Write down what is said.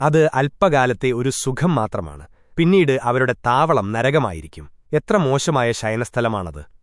അത് അല്പകാലത്തെ ഒരു സുഖം മാത്രമാണ്. പിന്നീട് അവരുടെ താവളം നരകമായിരിക്കും. എത്ര മോശമായ ശയനസ്ഥലമാണത്.